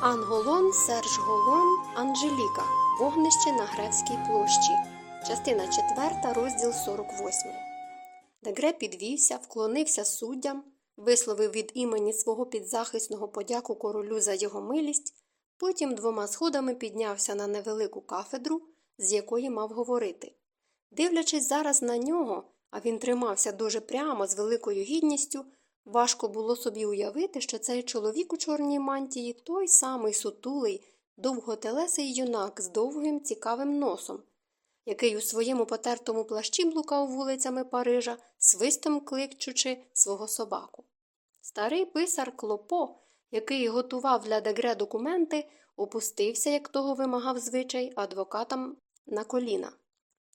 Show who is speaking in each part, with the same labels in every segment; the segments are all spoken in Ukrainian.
Speaker 1: Анголон, Серж Голон, Анжеліка. Вогнище на Гревській площі. Частина 4, розділ 48. Дегре підвівся, вклонився суддям, висловив від імені свого підзахисного подяку королю за його милість, потім двома сходами піднявся на невелику кафедру, з якої мав говорити. Дивлячись зараз на нього, а він тримався дуже прямо з великою гідністю, важко було собі уявити, що цей чоловік у чорній мантії той самий сутулий, довготелесий юнак з довгим цікавим носом, який у своєму потертому плащі блукав вулицями Парижа, свистом кликчучи свого собаку. Старий писар Клопо, який готував для дегре документи, опустився, як того вимагав звичай, адвокатам на коліна.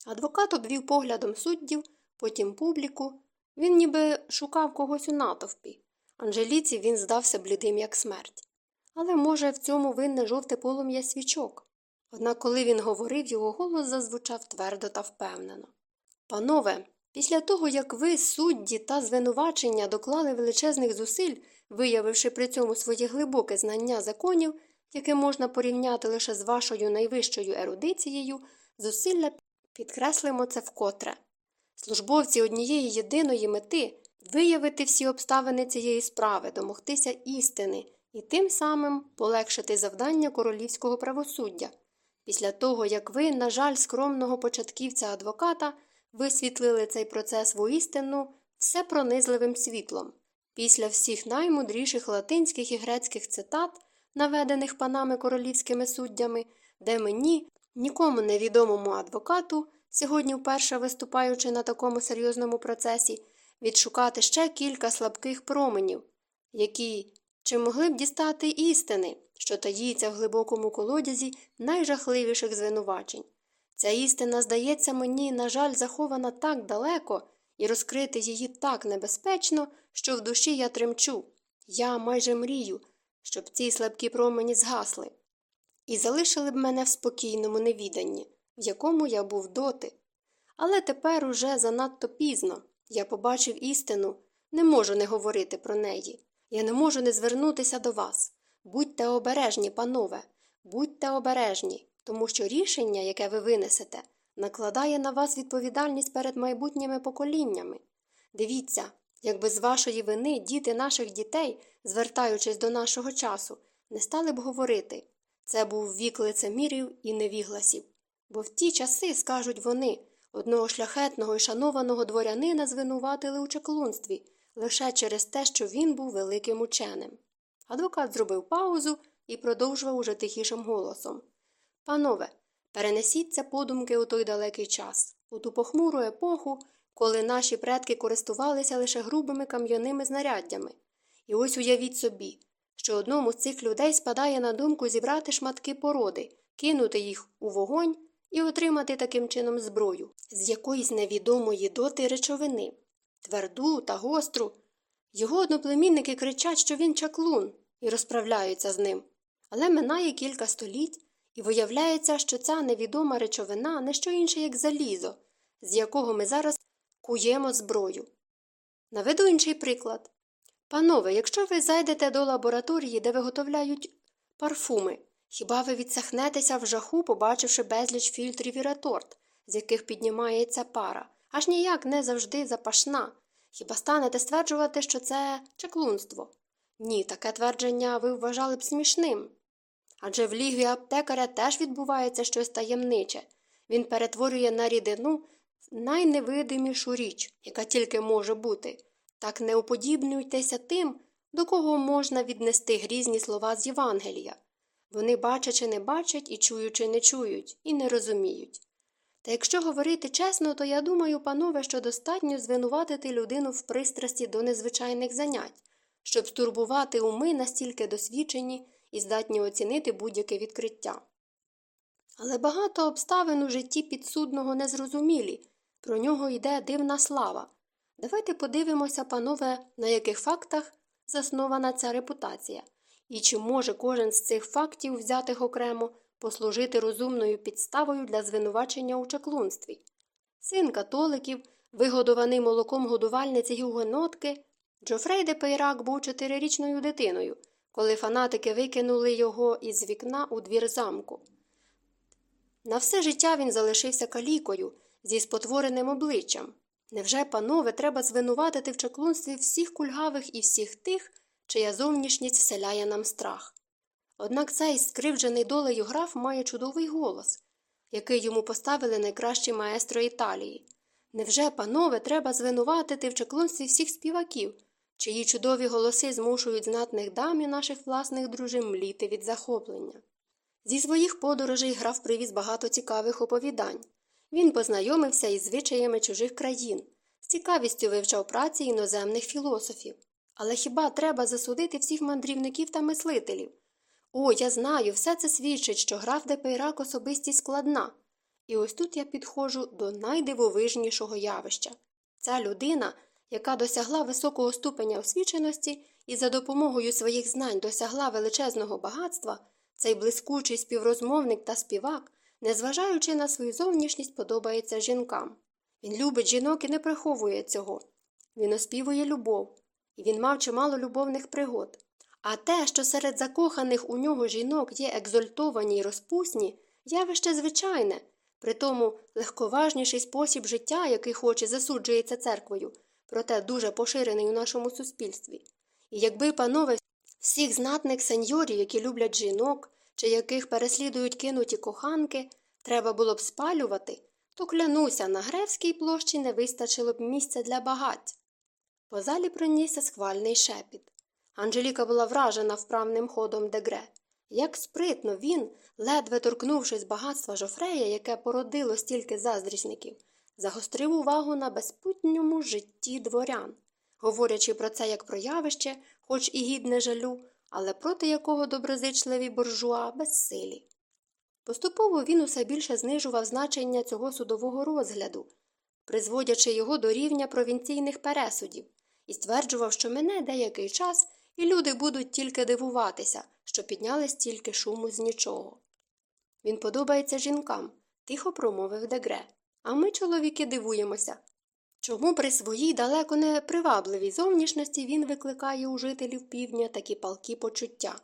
Speaker 1: Адвокат обвів поглядом суддів, потім публіку. Він ніби шукав когось у натовпі. Анжеліці він здався блідим, як смерть. Але, може, в цьому винне жовте полум'я свічок. Однак, коли він говорив, його голос зазвучав твердо та впевнено. Панове, після того, як ви, судді та звинувачення, доклали величезних зусиль, виявивши при цьому своє глибоке знання законів, яке можна порівняти лише з вашою найвищою ерудицією, зусилля підкреслимо це вкотре. Службовці однієї єдиної мети виявити всі обставини цієї справи, домогтися істини і тим самим полегшити завдання королівського правосуддя. Після того, як ви, на жаль, скромного початківця адвоката, висвітлили цей процес воістину все пронизливим світлом. Після всіх наймудріших латинських і грецьких цитат, наведених панами королівськими суддями, де мені, нікому невідомому адвокату, сьогодні вперше виступаючи на такому серйозному процесі, відшукати ще кілька слабких променів, які чи могли б дістати істини, що таїться в глибокому колодязі найжахливіших звинувачень. Ця істина, здається мені, на жаль, захована так далеко, і розкрити її так небезпечно, що в душі я тремчу. Я майже мрію, щоб ці слабкі промені згасли, і залишили б мене в спокійному невіданні, в якому я був доти. Але тепер уже занадто пізно я побачив істину, не можу не говорити про неї. Я не можу не звернутися до вас. Будьте обережні, панове, будьте обережні, тому що рішення, яке ви винесете, накладає на вас відповідальність перед майбутніми поколіннями. Дивіться, якби з вашої вини діти наших дітей, звертаючись до нашого часу, не стали б говорити це був вік лицемірів і невігласів. Бо в ті часи, скажуть вони, одного шляхетного і шанованого дворянина звинуватили у чаклунстві лише через те, що він був великим ученим. Адвокат зробив паузу і продовжував уже тихішим голосом. Панове, перенесіться подумки у той далекий час, у ту похмуру епоху, коли наші предки користувалися лише грубими кам'яними знаряддями. І ось уявіть собі, що одному з цих людей спадає на думку зібрати шматки породи, кинути їх у вогонь і отримати таким чином зброю з якоїсь невідомої доти речовини, тверду та гостру. Його одноплемінники кричать, що він чаклун, і розправляються з ним. Але минає кілька століть, і виявляється, що ця невідома речовина не що інше, як залізо, з якого ми зараз куємо зброю. Наведу інший приклад. Панове, якщо ви зайдете до лабораторії, де виготовляють парфуми, хіба ви відсахнетеся в жаху, побачивши безліч фільтрів і реторт, з яких піднімається пара, аж ніяк не завжди запашна. Хіба станете стверджувати, що це чаклунство? Ні, таке твердження ви вважали б смішним. Адже в лігві аптекаря теж відбувається щось таємниче він перетворює на рідину найневидимішу річ, яка тільки може бути. Так не уподібнюйтеся тим, до кого можна віднести грізні слова з Євангелія. Вони бачачи не бачать і чуючи не чують, і не розуміють. Та якщо говорити чесно, то я думаю, панове, що достатньо звинуватити людину в пристрасті до незвичайних занять, щоб стурбувати уми настільки досвідчені і здатні оцінити будь-яке відкриття. Але багато обставин у житті підсудного незрозумілі, про нього йде дивна слава. Давайте подивимося, панове, на яких фактах заснована ця репутація, і чи може кожен з цих фактів, взятих окремо, послужити розумною підставою для звинувачення у чаклунстві. Син католиків, вигодований молоком годувальниці гюгенотки, Джофрей де Пейрак був чотирирічною дитиною, коли фанатики викинули його із вікна у двір замку. На все життя він залишився калікою зі спотвореним обличчям. Невже, панове, треба звинуватити в чаклунстві всіх кульгавих і всіх тих, чия зовнішність вселяє нам страх? Однак цей скривджений долею граф має чудовий голос, який йому поставили найкращі маестро Італії. Невже, панове, треба звинуватити в чаклунстві всіх співаків, чиї чудові голоси змушують знатних дам і наших власних дружин мліти від захоплення? Зі своїх подорожей граф привіз багато цікавих оповідань. Він познайомився із звичаями чужих країн, з цікавістю вивчав праці іноземних філософів. Але хіба треба засудити всіх мандрівників та мислителів? О, я знаю, все це свідчить, що граф де Пейрак особистість складна. І ось тут я підходжу до найдивовижнішого явища. Ця людина, яка досягла високого ступеня освіченості і за допомогою своїх знань досягла величезного багатства, цей блискучий співрозмовник та співак, незважаючи на свою зовнішність, подобається жінкам. Він любить жінок і не приховує цього. Він оспівує любов, і він мав чимало любовних пригод. А те, що серед закоханих у нього жінок є екзольтовані й розпусні, явище звичайне, притому легковажніший спосіб життя, який хоче засуджується церквою, проте дуже поширений у нашому суспільстві. І якби, панове, всіх знатних сеньорів, які люблять жінок, чи яких переслідують кинуті коханки, треба було б спалювати, то клянуся, на Гревській площі не вистачило б місця для багать. По залі пронісся схвальний шепіт. Анжеліка була вражена вправним ходом дегре. Як спритно він, ледве торкнувшись багатства жофрея, яке породило стільки заздрісників, загострив увагу на безпутньому житті дворян, говорячи про це як про явище, хоч і гідне жалю, але проти якого доброзичливі буржуа безсилі. Поступово він усе більше знижував значення цього судового розгляду, призводячи його до рівня провінційних пересудів, і стверджував, що мине деякий час, і люди будуть тільки дивуватися, що підняли стільки шуму з нічого. Він подобається жінкам, тихо промовив дегре. А ми, чоловіки, дивуємося. Чому при своїй далеко не привабливій зовнішності він викликає у жителів півдня такі палкі почуття?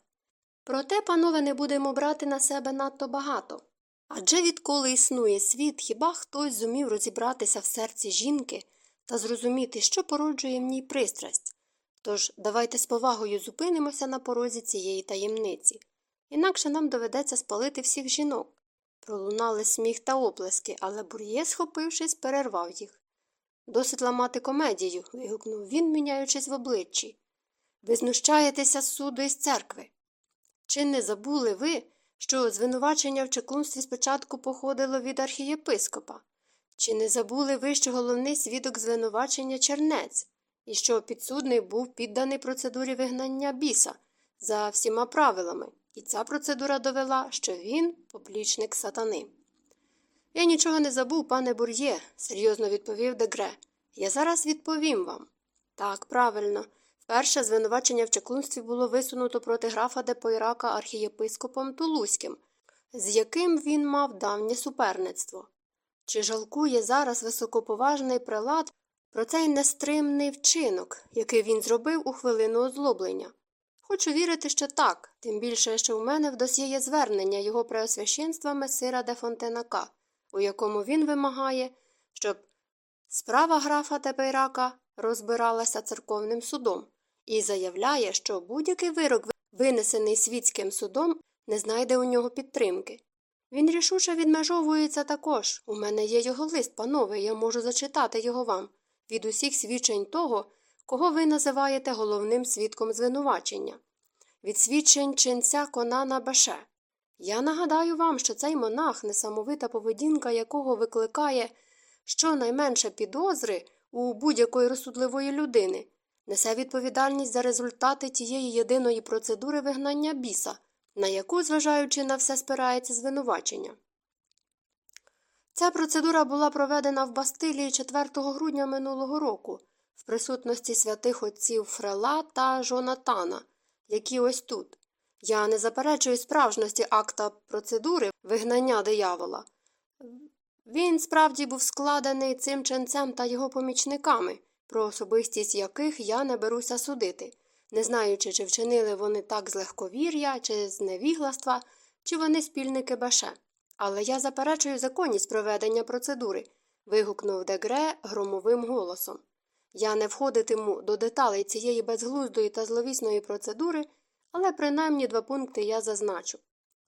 Speaker 1: Проте, панове, не будемо брати на себе надто багато. Адже відколи існує світ, хіба хтось зумів розібратися в серці жінки та зрозуміти, що породжує в ній пристрасть? Тож давайте з повагою зупинимося на порозі цієї таємниці, інакше нам доведеться спалити всіх жінок. Пролунали сміх та оплески, але бур'є, схопившись, перервав їх. Досить ламати комедію. вигукнув він, міняючись в обличчі. Ви знущаєтеся з суду із церкви. Чи не забули ви, що звинувачення в чаклунстві спочатку походило від архієпископа? Чи не забули ви, що головний свідок звинувачення чернець, і що підсудний був підданий процедурі вигнання біса за всіма правилами, і ця процедура довела, що він поплічник сатани? Я нічого не забув, пане бур'є, серйозно відповів Дегре. Я зараз відповім вам. Так, правильно. Перше звинувачення в чаклунстві було висунуто проти графа Депойрака архієпископом Тулузьким, з яким він мав давнє суперництво. Чи жалкує зараз високоповажний прилад про цей нестримний вчинок, який він зробив у хвилину озлоблення? Хочу вірити, що так, тим більше, що в мене в досі є звернення його преосвященства месира де Фонтенака, у якому він вимагає, щоб справа графа Депейрака розбиралася церковним судом і заявляє, що будь-який вирок, винесений світським судом, не знайде у нього підтримки. Він рішуче відмежовується також. У мене є його лист, панове, я можу зачитати його вам від усіх свідчень того, кого ви називаєте головним свідком звинувачення, від свідчень ченця Конана Баше. Я нагадаю вам, що цей монах, несамовита поведінка якого викликає щонайменше підозри у будь-якої розсудливої людини, несе відповідальність за результати тієї єдиної процедури вигнання біса, на яку, зважаючи на все, спирається звинувачення. Ця процедура була проведена в Бастилії 4 грудня минулого року в присутності святих отців Фрела та Жонатана, які ось тут. Я не заперечую справжності акта процедури вигнання диявола. Він справді був складений цим ченцем та його помічниками, про особистість яких я не беруся судити. не знаючи, чи вчинили вони так з легковір'я, чи з невігластва, чи вони спільники баше. Але я заперечую законність проведення процедури. вигукнув Дегре громовим голосом. Я не входитиму до деталей цієї безглуздої та зловісної процедури, але принаймні два пункти я зазначу.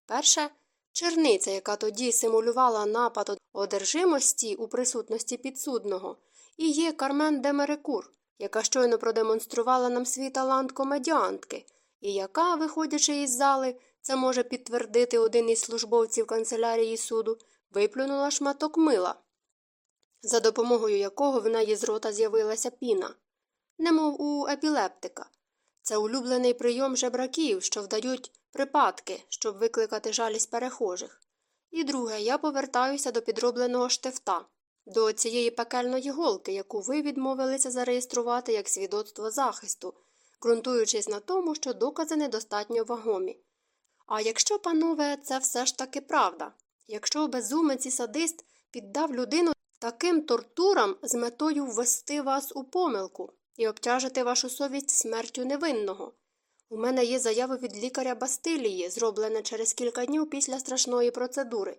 Speaker 1: Перше, черниця, яка тоді симулювала напад одержимості у присутності підсудного, і є Кармен де Мерекур, яка щойно продемонструвала нам свій талант комедіантки, і яка, виходячи із зали, це може підтвердити один із службовців канцелярії суду, виплюнула шматок мила, за допомогою якого в неї з рота з'явилася піна, немов у епілептика. Це улюблений прийом жебраків, що вдають припадки, щоб викликати жалість перехожих. І друге, я повертаюся до підробленого штифта, до цієї пекельної голки, яку ви відмовилися зареєструвати як свідоцтво захисту, ґрунтуючись на тому, що докази недостатньо вагомі. А якщо, панове, це все ж таки правда, якщо безумець і садист піддав людину таким тортурам з метою ввести вас у помилку і обтяжити вашу совість смертю невинного. У мене є заява від лікаря Бастилії, зроблена через кілька днів після страшної процедури.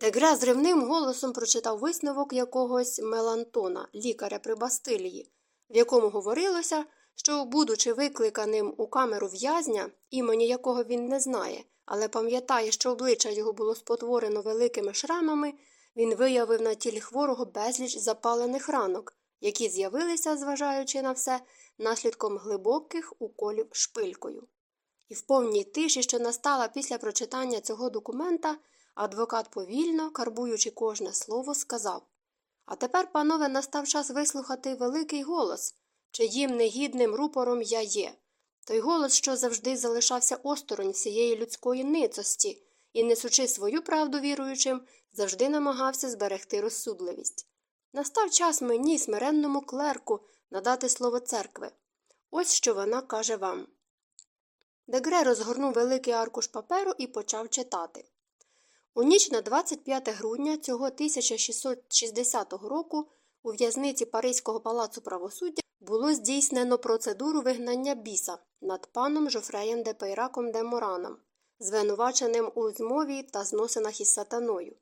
Speaker 1: Дегре зривним голосом прочитав висновок якогось Мелантона, лікаря при Бастилії, в якому говорилося, що, будучи викликаним у камеру в'язня, імені якого він не знає, але пам'ятає, що обличчя його було спотворено великими шрамами, він виявив на тілі хворого безліч запалених ранок, які з'явилися, зважаючи на все, наслідком глибоких уколів шпилькою. І в повній тиші, що настала після прочитання цього документа, адвокат повільно, карбуючи кожне слово, сказав А тепер, панове, настав час вислухати великий голос, чиїм негідним рупором я є. Той голос, що завжди залишався осторонь всієї людської ницості і, несучи свою правду віруючим, завжди намагався зберегти розсудливість. Настав час мені, смиренному клерку, надати слово церкви. Ось що вона каже вам. Дегре розгорнув великий аркуш паперу і почав читати. У ніч на 25 грудня цього 1660 року у в'язниці Паризького палацу правосуддя було здійснено процедуру вигнання біса над паном Жофреєм де Пейраком де Мораном, звинуваченим у змові та зносинах із сатаною.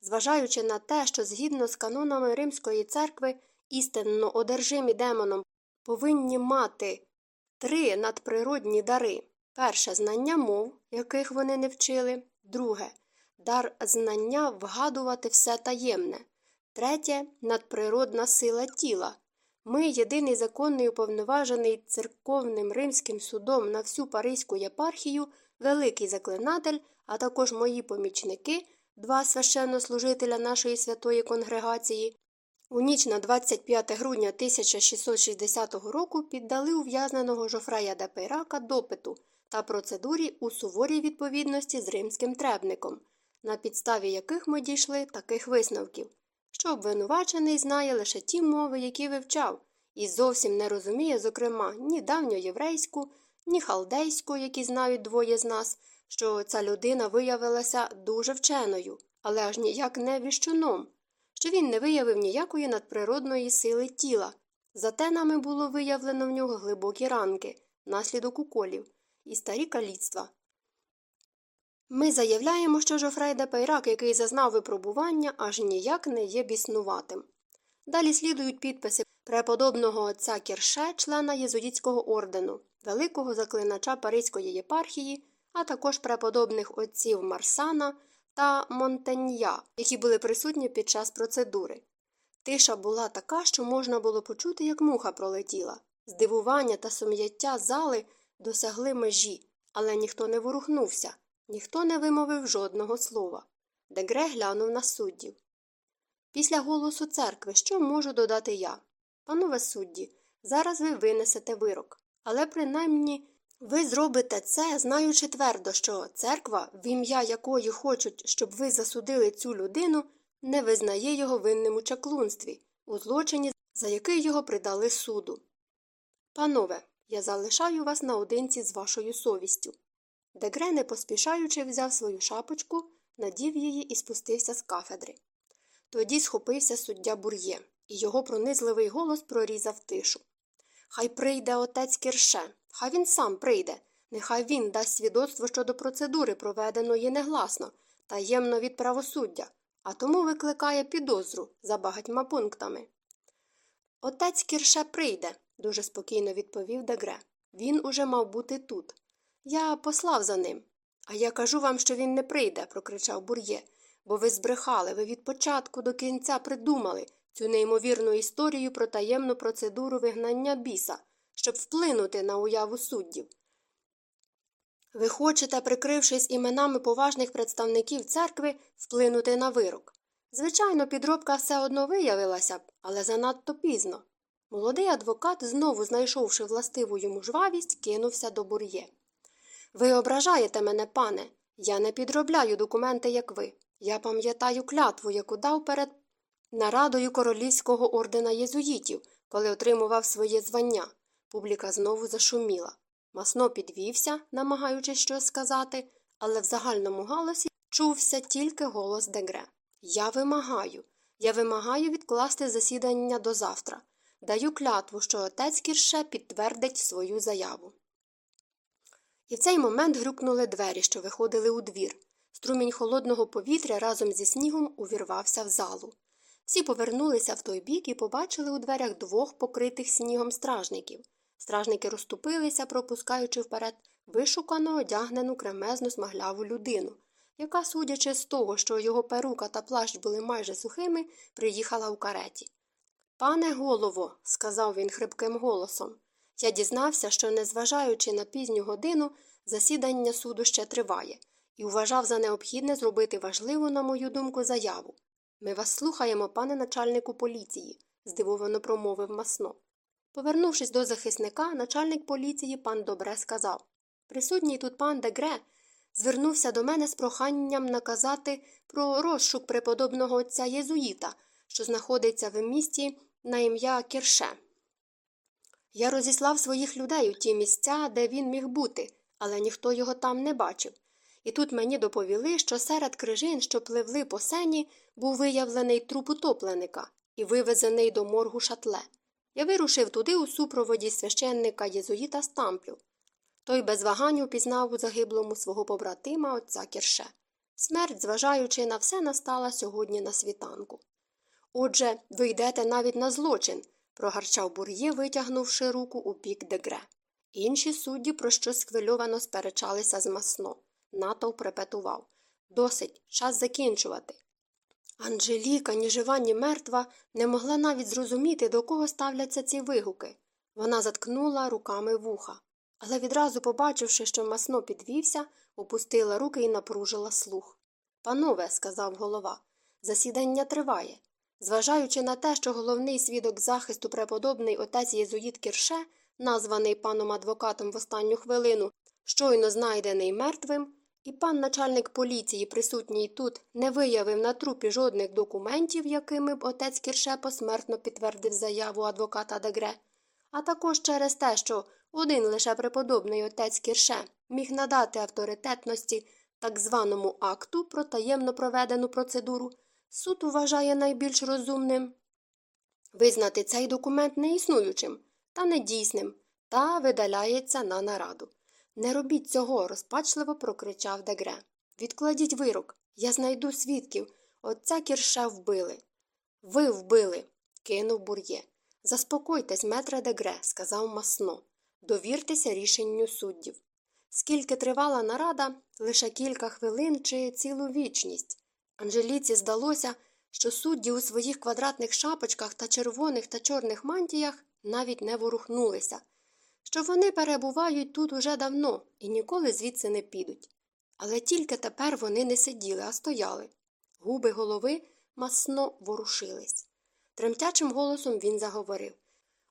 Speaker 1: Зважаючи на те, що згідно з канонами Римської церкви істинно одержимі демоном повинні мати три надприродні дари перше знання мов, яких вони не вчили, друге дар знання вгадувати все таємне, третє надприродна сила тіла. Ми, єдиний законний уповноважений церковним римським судом на всю Паризьку єпархію, великий заклинатель, а також мої помічники, два священнослужителя нашої святої конгрегації, у ніч на 25 грудня 1660 року піддали ув'язненого Жофрея де Пейрака допиту та процедурі у суворій відповідності з римським требником, на підставі яких ми дійшли таких висновків, що обвинувачений знає лише ті мови, які вивчав, і зовсім не розуміє, зокрема, ні давньоєврейську, ні халдейську, які знають двоє з нас, що ця людина виявилася дуже вченою, але аж ніяк не віщуном, що він не виявив ніякої надприродної сили тіла. Зате нами було виявлено в нього глибокі ранки, наслідок уколів, і старі каліцтва. Ми заявляємо, що Жофрей де Пейрак, який зазнав випробування, аж ніяк не є біснуватим. Далі слідують підписи преподобного отця Кірше, члена єзуїтського ордену, великого заклинача Паризької єпархії, а також преподобних отців Марсана та Монтенья, які були присутні під час процедури. Тиша була така, що можна було почути, як муха пролетіла. Здивування та сум'яття зали досягли межі, але ніхто не ворухнувся, ніхто не вимовив жодного слова. Дегре глянув на суддів. Після голосу церкви що можу додати я? Панове судді, зараз ви винесете вирок, але принаймні ви зробите це, знаючи твердо, що церква, в ім'я якої хочуть, щоб ви засудили цю людину, не визнає його винним у чаклунстві, у злочині, за який його придали суду. Панове, я залишаю вас наодинці з вашою совістю. Дегре, не поспішаючи, взяв свою шапочку, надів її і спустився з кафедри. Тоді схопився суддя бур'є, і його пронизливий голос прорізав тишу. Хай прийде отець Кірше, хай він сам прийде. Нехай він дасть свідоцтво щодо процедури, проведеної негласно, таємно від правосуддя, а тому викликає підозру за багатьма пунктами. Отець Кірше прийде, дуже спокійно відповів Дегре. Він уже мав бути тут. Я послав за ним. А я кажу вам, що він не прийде, прокричав бур'є, бо ви збрехали, ви від початку до кінця придумали цю неймовірну історію про таємну процедуру вигнання біса, щоб вплинути на уяву суддів. Ви хочете, прикрившись іменами поважних представників церкви, вплинути на вирок. Звичайно, підробка все одно виявилася б, але занадто пізно. Молодий адвокат, знову знайшовши властиву йому жвавість, кинувся до бур'є. Ви ображаєте мене, пане. Я не підробляю документи, як ви. Я пам'ятаю клятву, яку дав перед нарадою королівського ордена єзуїтів, коли отримував своє звання. Публіка знову зашуміла. Масно підвівся, намагаючись щось сказати, але в загальному галасі чувся тільки голос Дегре. Я вимагаю. Я вимагаю відкласти засідання до завтра. Даю клятву, що отець Кірше підтвердить свою заяву. І в цей момент грюкнули двері, що виходили у двір. Струмінь холодного повітря разом зі снігом увірвався в залу. Всі повернулися в той бік і побачили у дверях двох покритих снігом стражників. Стражники розступилися, пропускаючи вперед вишукано одягнену кремезну смагляву людину, яка, судячи з того, що його перука та плащ були майже сухими, приїхала у кареті. Пане голово, сказав він хрипким голосом, я дізнався, що, незважаючи на пізню годину, засідання суду ще триває, і вважав за необхідне зробити важливу, на мою думку, заяву. Ми вас слухаємо, пане начальнику поліції, здивовано промовив масно. Повернувшись до захисника, начальник поліції пан Добре сказав Присутній тут пан Дегре звернувся до мене з проханням наказати про розшук преподобного отця Єзуїта, що знаходиться в місті на ім'я Кірше. Я розіслав своїх людей у ті місця, де він міг бути, але ніхто його там не бачив. І тут мені доповіли, що серед крижин, що пливли по сені, був виявлений труп утопленика і вивезений до моргу шатле. Я вирушив туди у супроводі священника Єзуїта Стамплю. Той без вагань упізнав у загиблому свого побратима отця Кірше. Смерть, зважаючи на все, настала сьогодні на світанку. Отже, ви йдете навіть на злочин, прогарчав бур'є, витягнувши руку у бік дегре. Інші судді про щось схвильовано сперечалися з масно. Натовп репетував Досить, час закінчувати. Анжеліка, ні жива, ні мертва, не могла навіть зрозуміти, до кого ставляться ці вигуки. Вона заткнула руками вуха, але відразу, побачивши, що масно підвівся, опустила руки і напружила слух. Панове, сказав голова, засідання триває. Зважаючи на те, що головний свідок захисту преподобний отець Єзуїт Кірше, названий паном адвокатом в останню хвилину, щойно знайдений мертвим, і пан начальник поліції, присутній тут, не виявив на трупі жодних документів, якими б отець Кірше посмертно підтвердив заяву адвоката Дегре, а також через те, що один лише преподобний отець Кірше міг надати авторитетності так званому акту про таємно проведену процедуру, суд вважає найбільш розумним визнати цей документ неіснуючим та недійсним та видаляється на нараду. Не робіть цього, розпачливо прокричав Дегре. Відкладіть вирок. Я знайду свідків. Отця кірше вбили. Ви вбили, кинув бур'є. Заспокойтесь, метре Дегре, сказав масно. Довіртеся рішенню суддів. Скільки тривала нарада, лише кілька хвилин чи цілу вічність. Анжеліці здалося, що судді у своїх квадратних шапочках та червоних та чорних мантіях навіть не ворухнулися що вони перебувають тут уже давно і ніколи звідси не підуть. Але тільки тепер вони не сиділи, а стояли. Губи голови масно ворушились. Тремтячим голосом він заговорив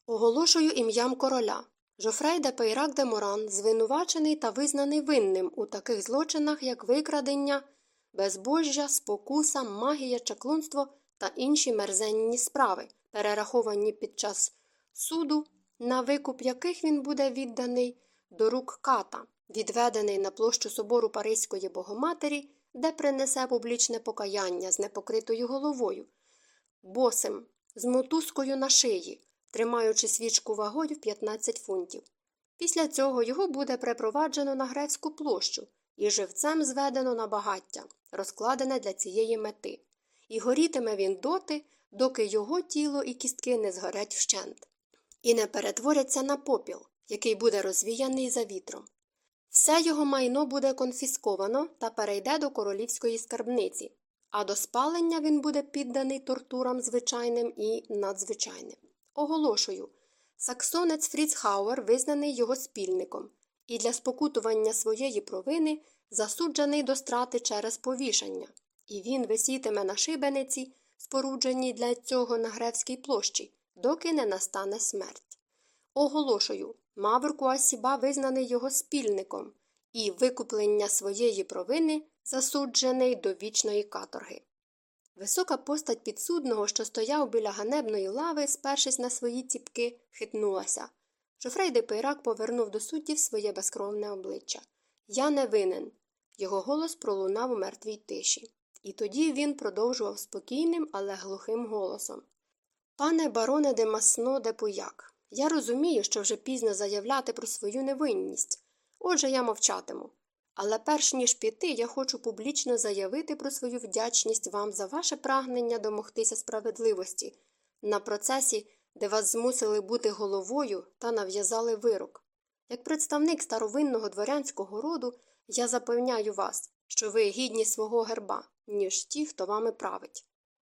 Speaker 1: Оголошую ім'ям короля. Жофрей де Пейрак де Моран звинувачений та визнаний винним у таких злочинах, як викрадення, безбожжя, спокуса, магія, чаклунство та інші мерзенні справи, перераховані під час суду на викуп яких він буде відданий до рук ката, відведений на площу собору Паризької Богоматері, де принесе публічне покаяння з непокритою головою, босим, з мотузкою на шиї, тримаючи свічку вагою в 15 фунтів. Після цього його буде припроваджено на грецьку площу і живцем зведено на багаття, розкладене для цієї мети, і горітиме він доти, доки його тіло і кістки не згорять вщент, і не перетворяться на попіл, який буде розвіяний за вітром. Все його майно буде конфісковано та перейде до королівської скарбниці, а до спалення він буде підданий тортурам звичайним і надзвичайним. Оголошую, саксонець Фріцхауер визнаний його спільником і для спокутування своєї провини засуджений до страти через повішання, і він висітиме на шибениці, спорудженій для цього на Гревській площі, доки не настане смерть. Оголошую, Мавр Куасіба визнаний його спільником і викуплення своєї провини засуджений до вічної каторги. Висока постать підсудного, що стояв біля ганебної лави, спершись на свої ціпки, хитнулася. Жофрей де Пейрак повернув до суддів своє безкровне обличчя. Я не винен. Його голос пролунав у мертвій тиші. І тоді він продовжував спокійним, але глухим голосом. Пане бароне де Масно де Пуяк, я розумію, що вже пізно заявляти про свою невинність. Отже, я мовчатиму. Але перш ніж піти, я хочу публічно заявити про свою вдячність вам за ваше прагнення домогтися справедливості на процесі, де вас змусили бути головою та нав'язали вирок. Як представник старовинного дворянського роду, я запевняю вас, що ви гідні свого герба, ніж ті, хто вами править.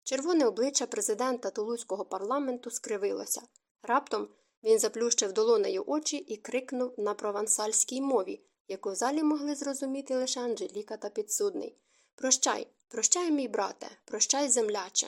Speaker 1: Червоне обличчя президента Тулузького парламенту скривилося. Раптом він заплющив долонею очі і крикнув на провансальській мові, яку в залі могли зрозуміти лише Анжеліка та підсудний. Прощай, прощай, мій брате, прощай, земляче.